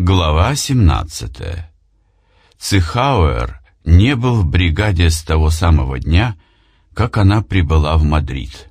Глава 17. Цихауэр не был в бригаде с того самого дня, как она прибыла в Мадрид.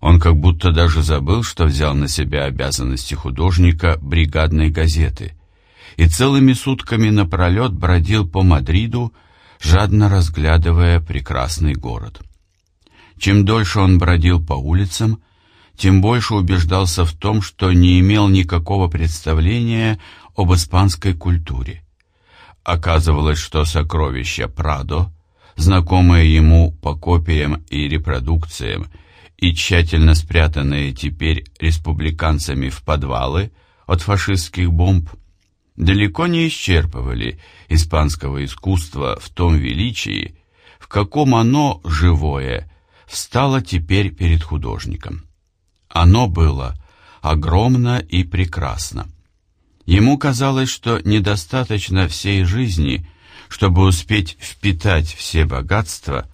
Он как будто даже забыл, что взял на себя обязанности художника бригадной газеты и целыми сутками напролет бродил по Мадриду, жадно разглядывая прекрасный город. Чем дольше он бродил по улицам, тем больше убеждался в том, что не имел никакого представления об испанской культуре. Оказывалось, что сокровища Прадо, знакомые ему по копиям и репродукциям, и тщательно спрятанные теперь республиканцами в подвалы от фашистских бомб, далеко не исчерпывали испанского искусства в том величии, в каком оно, живое, встало теперь перед художником. Оно было огромно и прекрасно. Ему казалось, что недостаточно всей жизни, чтобы успеть впитать все богатства,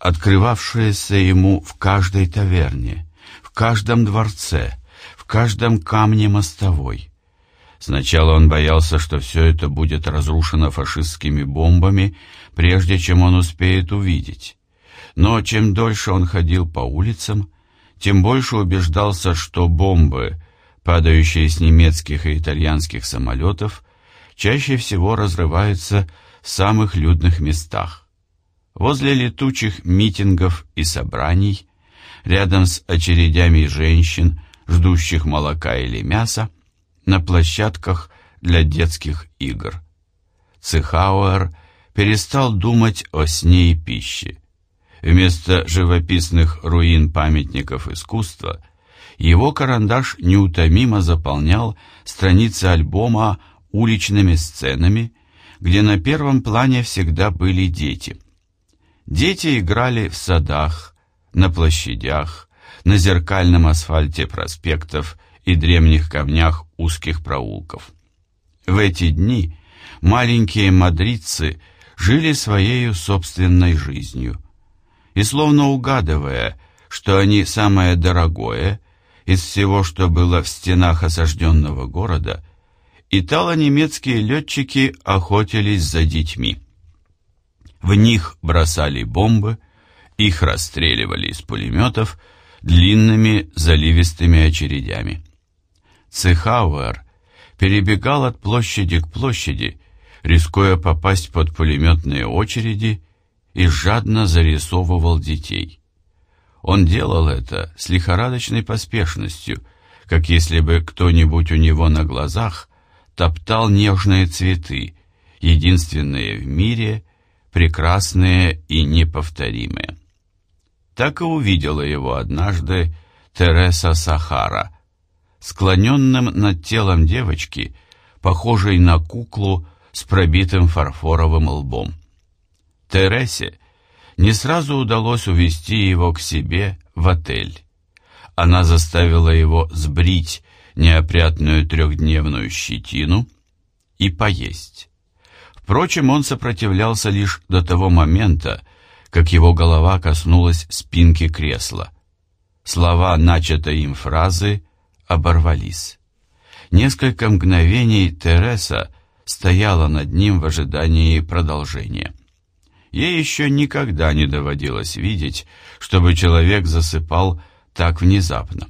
открывавшиеся ему в каждой таверне, в каждом дворце, в каждом камне мостовой. Сначала он боялся, что все это будет разрушено фашистскими бомбами, прежде чем он успеет увидеть. Но чем дольше он ходил по улицам, тем больше убеждался, что бомбы, падающие с немецких и итальянских самолетов, чаще всего разрываются в самых людных местах. Возле летучих митингов и собраний, рядом с очередями женщин, ждущих молока или мяса, на площадках для детских игр. Цехауэр перестал думать о сне и пище. Вместо живописных руин памятников искусства его карандаш неутомимо заполнял страницы альбома уличными сценами, где на первом плане всегда были дети. Дети играли в садах, на площадях, на зеркальном асфальте проспектов и древних камнях узких проулков. В эти дни маленькие мадридцы жили своей собственной жизнью – и словно угадывая, что они самое дорогое из всего, что было в стенах осажденного города, итало-немецкие летчики охотились за детьми. В них бросали бомбы, их расстреливали из пулеметов длинными заливистыми очередями. Цехауэр перебегал от площади к площади, рискуя попасть под пулеметные очереди и жадно зарисовывал детей. Он делал это с лихорадочной поспешностью, как если бы кто-нибудь у него на глазах топтал нежные цветы, единственные в мире, прекрасные и неповторимые. Так и увидела его однажды Тереса Сахара, склоненным над телом девочки, похожей на куклу с пробитым фарфоровым лбом. Тересе не сразу удалось увести его к себе в отель. Она заставила его сбрить неопрятную трехдневную щетину и поесть. Впрочем, он сопротивлялся лишь до того момента, как его голова коснулась спинки кресла. Слова начатой им фразы оборвались. Несколько мгновений Тереса стояла над ним в ожидании продолжения. Ей еще никогда не доводилось видеть, чтобы человек засыпал так внезапно.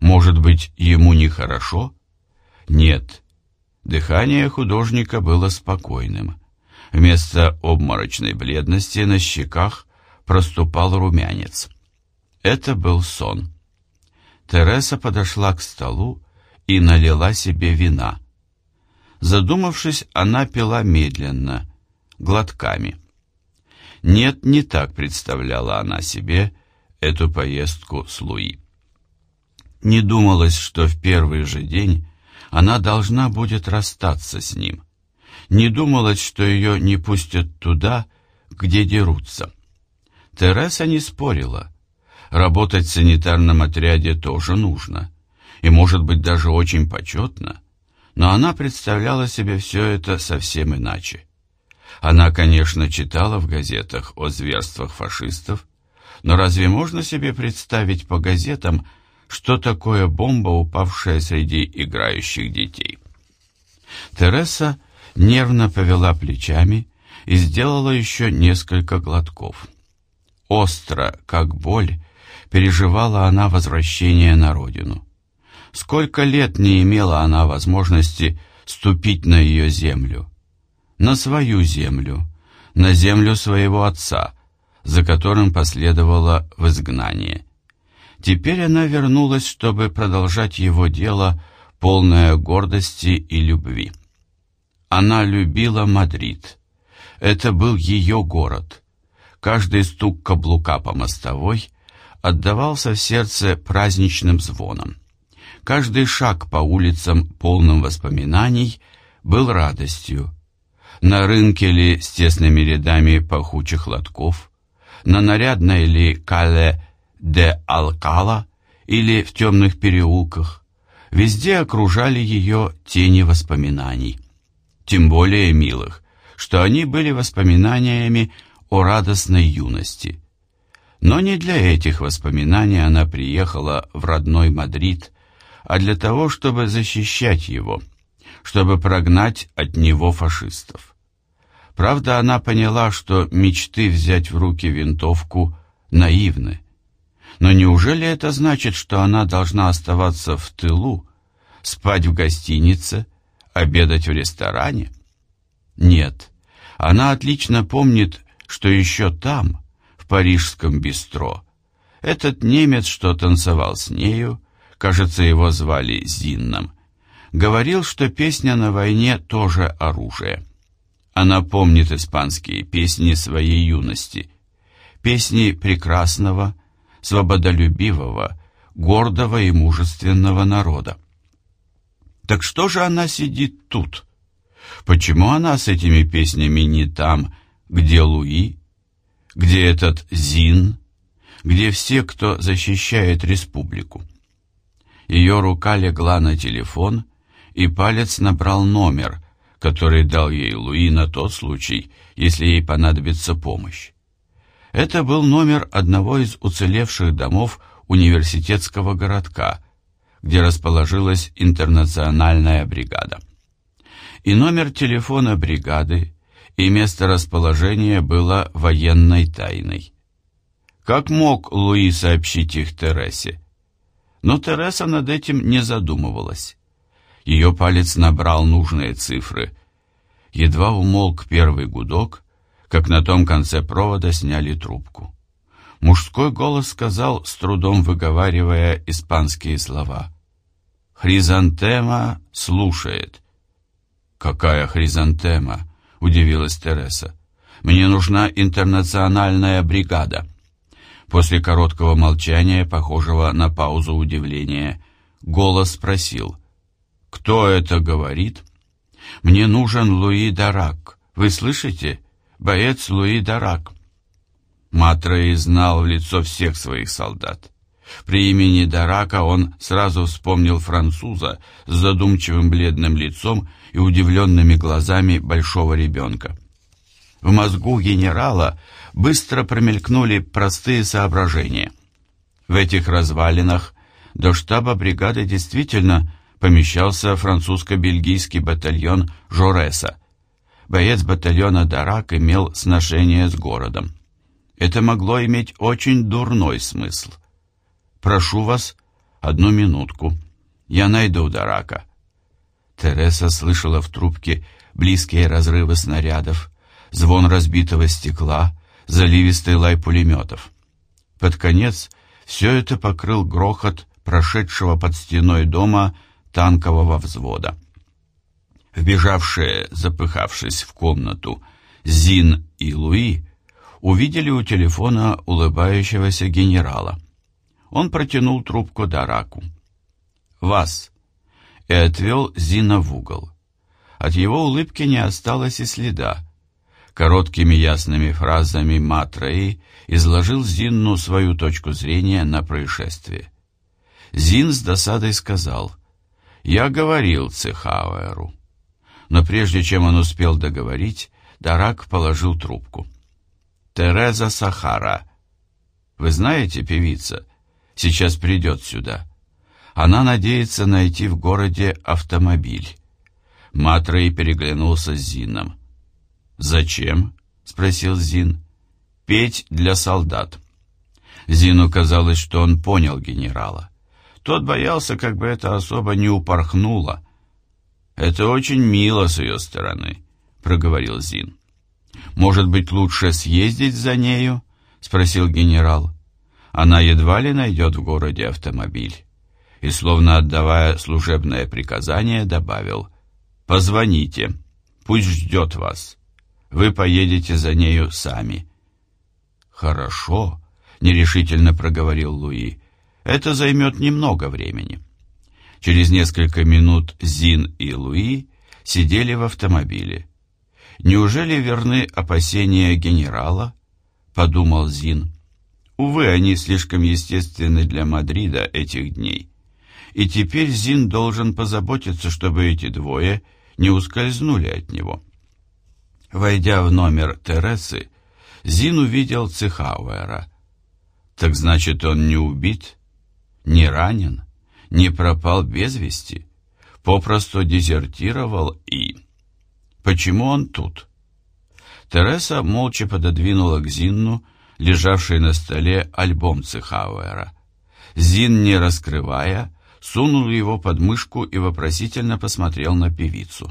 Может быть, ему нехорошо? Нет. Дыхание художника было спокойным. Вместо обморочной бледности на щеках проступал румянец. Это был сон. Тереса подошла к столу и налила себе вина. Задумавшись, она пила медленно, глотками. Нет, не так представляла она себе эту поездку с Луи. Не думалось, что в первый же день она должна будет расстаться с ним. Не думалось, что ее не пустят туда, где дерутся. Тереса не спорила. Работать в санитарном отряде тоже нужно. И, может быть, даже очень почетно. Но она представляла себе все это совсем иначе. Она, конечно, читала в газетах о зверствах фашистов, но разве можно себе представить по газетам, что такое бомба, упавшая среди играющих детей? Тереса нервно повела плечами и сделала еще несколько глотков. Остро, как боль, переживала она возвращение на родину. Сколько лет не имела она возможности ступить на ее землю, на свою землю, на землю своего отца, за которым последовало в изгнание. Теперь она вернулась, чтобы продолжать его дело, полное гордости и любви. Она любила Мадрид. Это был ее город. Каждый стук каблука по мостовой отдавался в сердце праздничным звоном. Каждый шаг по улицам, полным воспоминаний, был радостью. На рынке ли с тесными рядами пахучих лотков, на нарядной ли кале де Алкала или в темных переулках, везде окружали ее тени воспоминаний, тем более милых, что они были воспоминаниями о радостной юности. Но не для этих воспоминаний она приехала в родной Мадрид, а для того, чтобы защищать его, чтобы прогнать от него фашистов. Правда, она поняла, что мечты взять в руки винтовку наивны. Но неужели это значит, что она должна оставаться в тылу, спать в гостинице, обедать в ресторане? Нет, она отлично помнит, что еще там, в парижском бистро, этот немец, что танцевал с нею, кажется, его звали Зинном, говорил, что песня на войне тоже оружие. Она помнит испанские песни своей юности, песни прекрасного, свободолюбивого, гордого и мужественного народа. Так что же она сидит тут? Почему она с этими песнями не там, где Луи, где этот Зин, где все, кто защищает республику? Ее рука легла на телефон, и палец набрал номер, который дал ей Луи на тот случай, если ей понадобится помощь. Это был номер одного из уцелевших домов университетского городка, где расположилась интернациональная бригада. И номер телефона бригады, и место расположения было военной тайной. Как мог Луи сообщить их Тересе? Но Тереса над этим не задумывалась. Ее палец набрал нужные цифры. Едва умолк первый гудок, как на том конце провода сняли трубку. Мужской голос сказал, с трудом выговаривая испанские слова. «Хризантема слушает». «Какая хризантема?» — удивилась Тереса. «Мне нужна интернациональная бригада». После короткого молчания, похожего на паузу удивления, голос спросил. «Кто это говорит?» «Мне нужен Луи Дарак. Вы слышите? Боец Луи Дарак». Матрей знал в лицо всех своих солдат. При имени Дарака он сразу вспомнил француза с задумчивым бледным лицом и удивленными глазами большого ребенка. В мозгу генерала быстро промелькнули простые соображения. В этих развалинах до штаба бригады действительно помещался французско-бельгийский батальон Жореса. Боец батальона Дарак имел сношение с городом. Это могло иметь очень дурной смысл. «Прошу вас, одну минутку. Я найду Дарака». Тереса слышала в трубке близкие разрывы снарядов, звон разбитого стекла, заливистый лай пулеметов. Под конец все это покрыл грохот прошедшего под стеной дома танкового взвода. Вбежавшие, запыхавшись в комнату, Зин и Луи увидели у телефона улыбающегося генерала. Он протянул трубку Дараку. «Вас!» и отвел Зина в угол. От его улыбки не осталось и следа. Короткими ясными фразами Матраи изложил Зинну свою точку зрения на происшествие. Зин с досадой сказал, «Я говорил Цехауэру». Но прежде чем он успел договорить, Дарак положил трубку. «Тереза Сахара. Вы знаете, певица, сейчас придет сюда. Она надеется найти в городе автомобиль. Матрей переглянулся с Зином. «Зачем?» — спросил Зин. «Петь для солдат». Зину казалось, что он понял генерала. Тот боялся, как бы это особо не упорхнуло. «Это очень мило с ее стороны», — проговорил Зин. «Может быть, лучше съездить за нею?» — спросил генерал. «Она едва ли найдет в городе автомобиль». И, словно отдавая служебное приказание, добавил «Позвоните, пусть ждет вас. Вы поедете за нею сами». «Хорошо», — нерешительно проговорил Луи. «Это займет немного времени». Через несколько минут Зин и Луи сидели в автомобиле. «Неужели верны опасения генерала?» — подумал Зин. Увы, они слишком естественны для Мадрида этих дней. И теперь Зин должен позаботиться, чтобы эти двое не ускользнули от него. Войдя в номер Тересы, Зин увидел Цехауэра. Так значит, он не убит, не ранен, не пропал без вести, попросту дезертировал и... Почему он тут? Тереса молча пододвинула к Зинну, лежавший на столе, альбом Цехауэра. Зин, не раскрывая, сунул его под мышку и вопросительно посмотрел на певицу.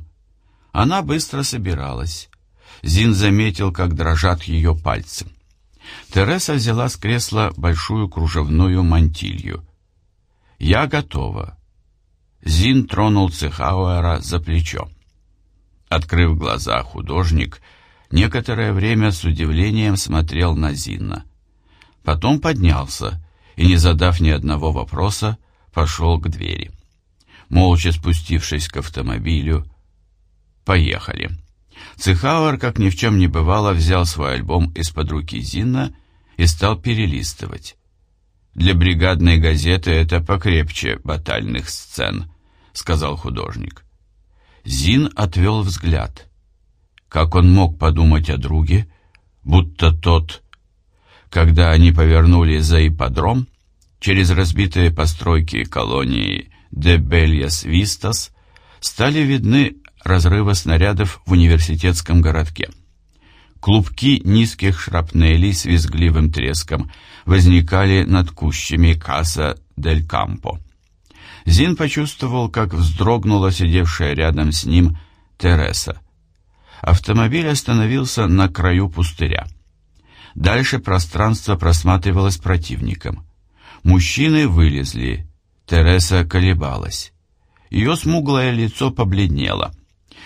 Она быстро собиралась. Зин заметил, как дрожат ее пальцы. Тереса взяла с кресла большую кружевную мантилью. «Я готова». Зин тронул Цехауэра за плечо. Открыв глаза, художник некоторое время с удивлением смотрел на Зинна. Потом поднялся и, не задав ни одного вопроса, пошел к двери. Молча спустившись к автомобилю, поехали. Цехауэр, как ни в чем не бывало, взял свой альбом из-под руки Зинна и стал перелистывать. «Для бригадной газеты это покрепче батальных сцен», — сказал художник. Зин отвел взгляд. Как он мог подумать о друге, будто тот... Когда они повернули за ипподром, через разбитые постройки колонии де Бельяс Вистас стали видны разрывы снарядов в университетском городке. Клубки низких шрапнелей с визгливым треском возникали над кущами Каса дель Кампо. Зин почувствовал, как вздрогнула сидевшая рядом с ним Тереса. Автомобиль остановился на краю пустыря. Дальше пространство просматривалось противником. Мужчины вылезли. Тереса колебалась. Ее смуглое лицо побледнело.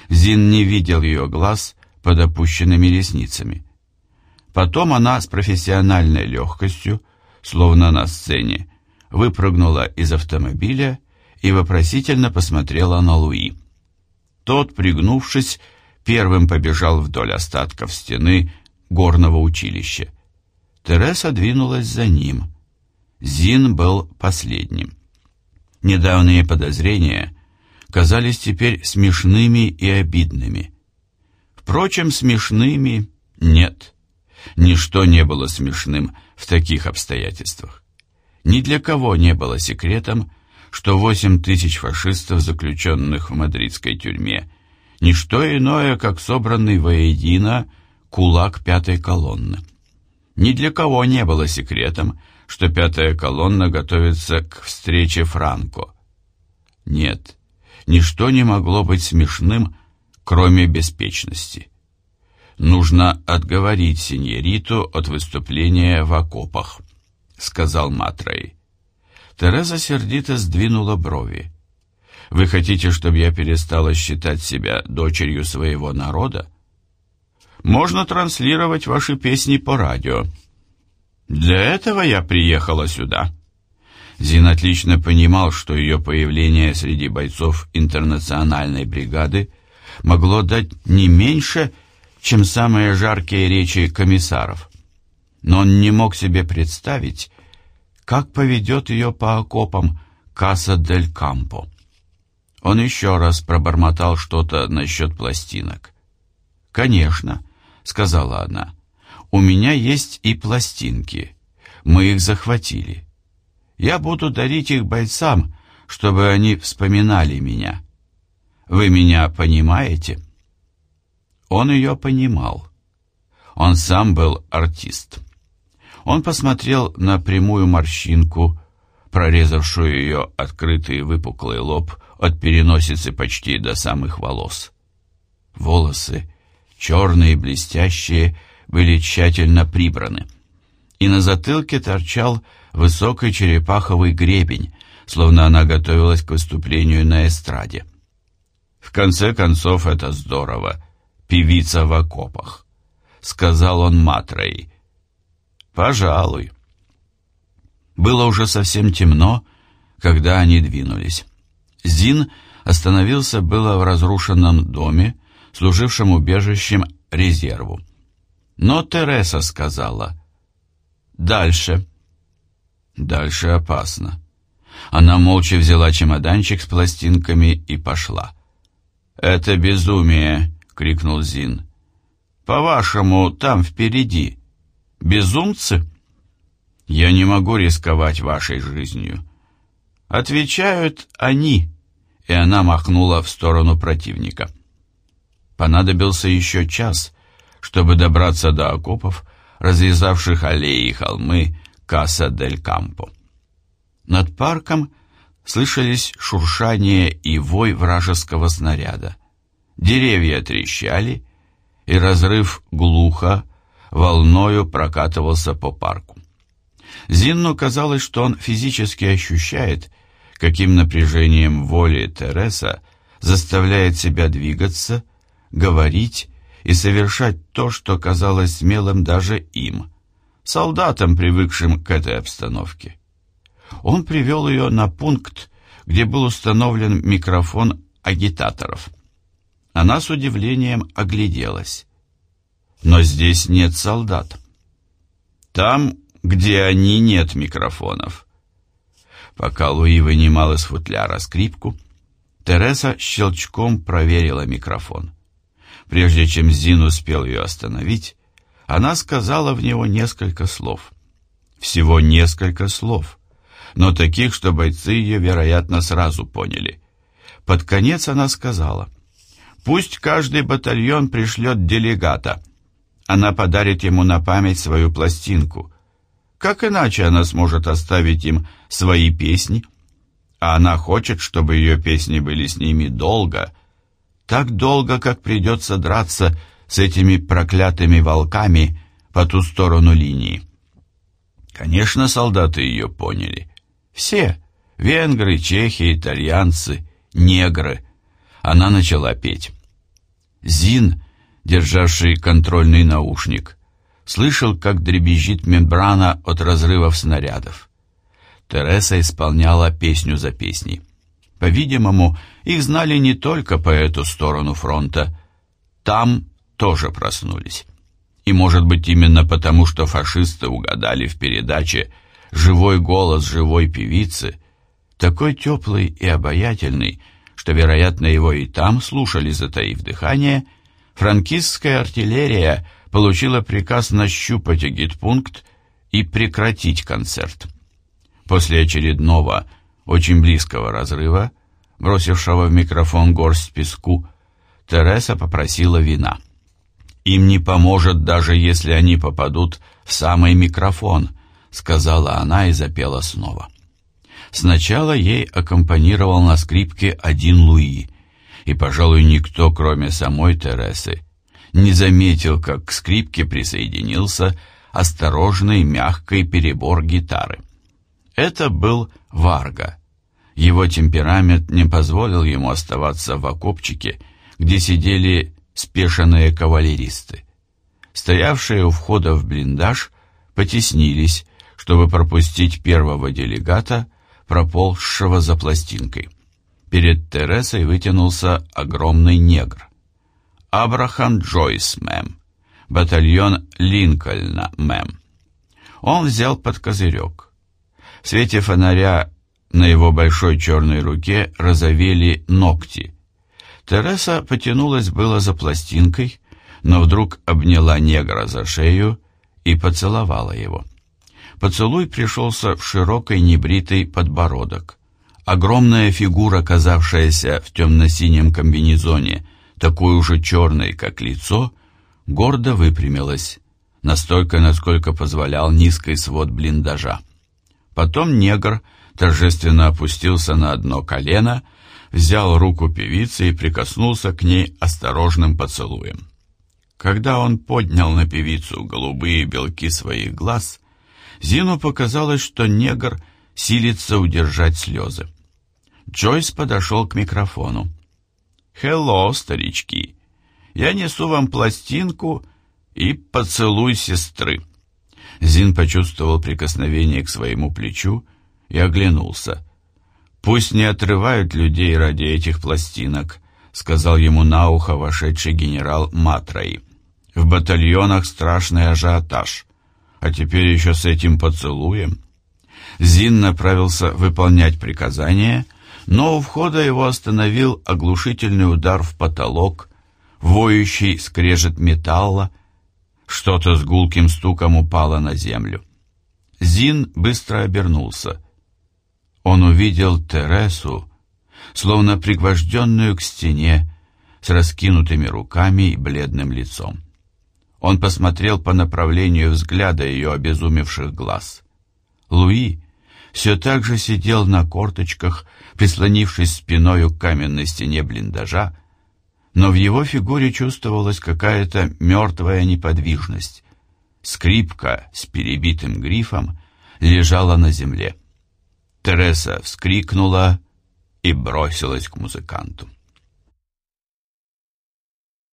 Зин не видел ее глаз под опущенными ресницами. Потом она с профессиональной легкостью, словно на сцене, выпрыгнула из автомобиля и вопросительно посмотрела на Луи. Тот, пригнувшись, первым побежал вдоль остатков стены горного училища. Тереса двинулась за ним. Зин был последним. Недавние подозрения казались теперь смешными и обидными. Впрочем, смешными нет. Ничто не было смешным в таких обстоятельствах. Ни для кого не было секретом, что восемь тысяч фашистов, заключенных в мадридской тюрьме, не что иное, как собранный воедино кулак пятой колонны. Ни для кого не было секретом, что пятая колонна готовится к встрече Франко. Нет, ничто не могло быть смешным, кроме беспечности. «Нужно отговорить синьориту от выступления в окопах», — сказал Матрей. Тереза сердито сдвинула брови. «Вы хотите, чтобы я перестала считать себя дочерью своего народа?» «Можно транслировать ваши песни по радио», для этого я приехала сюда. Зин отлично понимал, что ее появление среди бойцов интернациональной бригады могло дать не меньше, чем самые жаркие речи комиссаров. Но он не мог себе представить, как поведет ее по окопам Каса дель Кампо. Он еще раз пробормотал что-то насчет пластинок. «Конечно», — сказала она, — у меня есть и пластинки. Мы их захватили. Я буду дарить их бойцам, чтобы они вспоминали меня. Вы меня понимаете?» Он ее понимал. Он сам был артист. Он посмотрел на прямую морщинку, прорезавшую ее открытый выпуклый лоб от переносицы почти до самых волос. Волосы, черные и блестящие, были тщательно прибраны, и на затылке торчал высокий черепаховый гребень, словно она готовилась к выступлению на эстраде. В конце концов, это здорово. Певица в окопах. Сказал он Матрой. Пожалуй. Было уже совсем темно, когда они двинулись. Зин остановился было в разрушенном доме, служившем убежищем резерву. Но Тереса сказала «Дальше». Дальше опасно. Она молча взяла чемоданчик с пластинками и пошла. «Это безумие!» — крикнул Зин. «По-вашему, там впереди. Безумцы?» «Я не могу рисковать вашей жизнью». «Отвечают они», и она махнула в сторону противника. Понадобился еще час, чтобы добраться до окопов, разрезавших аллеи и холмы Каса-дель-Кампо. Над парком слышались шуршание и вой вражеского снаряда. Деревья трещали, и разрыв глухо, волною прокатывался по парку. Зинну казалось, что он физически ощущает, каким напряжением воли Тереса заставляет себя двигаться, говорить и совершать то, что казалось смелым даже им, солдатам, привыкшим к этой обстановке. Он привел ее на пункт, где был установлен микрофон агитаторов. Она с удивлением огляделась. Но здесь нет солдат. Там, где они, нет микрофонов. Пока Луи вынимал из футляра скрипку, Тереса щелчком проверила микрофон. Прежде чем Зин успел ее остановить, она сказала в него несколько слов. Всего несколько слов но таких, что бойцы ее, вероятно, сразу поняли. Под конец она сказала, «Пусть каждый батальон пришлет делегата. Она подарит ему на память свою пластинку. Как иначе она сможет оставить им свои песни? А она хочет, чтобы ее песни были с ними долго, так долго, как придется драться с этими проклятыми волками по ту сторону линии». Конечно, солдаты ее поняли. Все. Венгры, чехи, итальянцы, негры. Она начала петь. Зин, державший контрольный наушник, слышал, как дребезжит мембрана от разрывов снарядов. Тереса исполняла песню за песней. По-видимому, их знали не только по эту сторону фронта. Там тоже проснулись. И, может быть, именно потому, что фашисты угадали в передаче живой голос живой певицы, такой теплый и обаятельный, что, вероятно, его и там слушали, затаив дыхание, франкистская артиллерия получила приказ нащупать агитпункт и прекратить концерт. После очередного, очень близкого разрыва, бросившего в микрофон горсть песку, Тереса попросила вина. Им не поможет, даже если они попадут в самый микрофон, — сказала она и запела снова. Сначала ей аккомпанировал на скрипке один Луи, и, пожалуй, никто, кроме самой Тересы, не заметил, как к скрипке присоединился осторожный мягкий перебор гитары. Это был Варга. Его темперамент не позволил ему оставаться в окопчике, где сидели спешенные кавалеристы. Стоявшие у входа в блиндаж потеснились, чтобы пропустить первого делегата, проползшего за пластинкой. Перед Тересой вытянулся огромный негр. Абрахам Джойс, мэм. Батальон Линкольна, мэм. Он взял под козырек. В свете фонаря на его большой черной руке розовели ногти. Тереса потянулась было за пластинкой, но вдруг обняла негра за шею и поцеловала его. Поцелуй пришелся в широкий небритый подбородок, Огромная фигура, казавшаяся в темно-синем комбинезоне, такой уже черной, как лицо, гордо выпрямилась, настолько, насколько позволял низкий свод блиндажа. Потом негр торжественно опустился на одно колено, взял руку певицы и прикоснулся к ней осторожным поцелуем. Когда он поднял на певицу голубые белки своих глаз, Зину показалось, что негр силится удержать слезы. Джойс подошел к микрофону. «Хелло, старички! Я несу вам пластинку и поцелуй сестры». Зин почувствовал прикосновение к своему плечу и оглянулся. «Пусть не отрывают людей ради этих пластинок», — сказал ему на ухо вошедший генерал Матраи. «В батальонах страшный ажиотаж, а теперь еще с этим поцелуем». Зин направился выполнять приказание, но у входа его остановил оглушительный удар в потолок, воющий скрежет металла, что-то с гулким стуком упало на землю. Зин быстро обернулся. Он увидел Тересу, словно пригвожденную к стене, с раскинутыми руками и бледным лицом. Он посмотрел по направлению взгляда ее обезумевших глаз. Луи все так же сидел на корточках, прислонившись спиною к каменной стене блиндажа, но в его фигуре чувствовалась какая-то мертвая неподвижность. Скрипка с перебитым грифом лежала на земле. Тереса вскрикнула и бросилась к музыканту.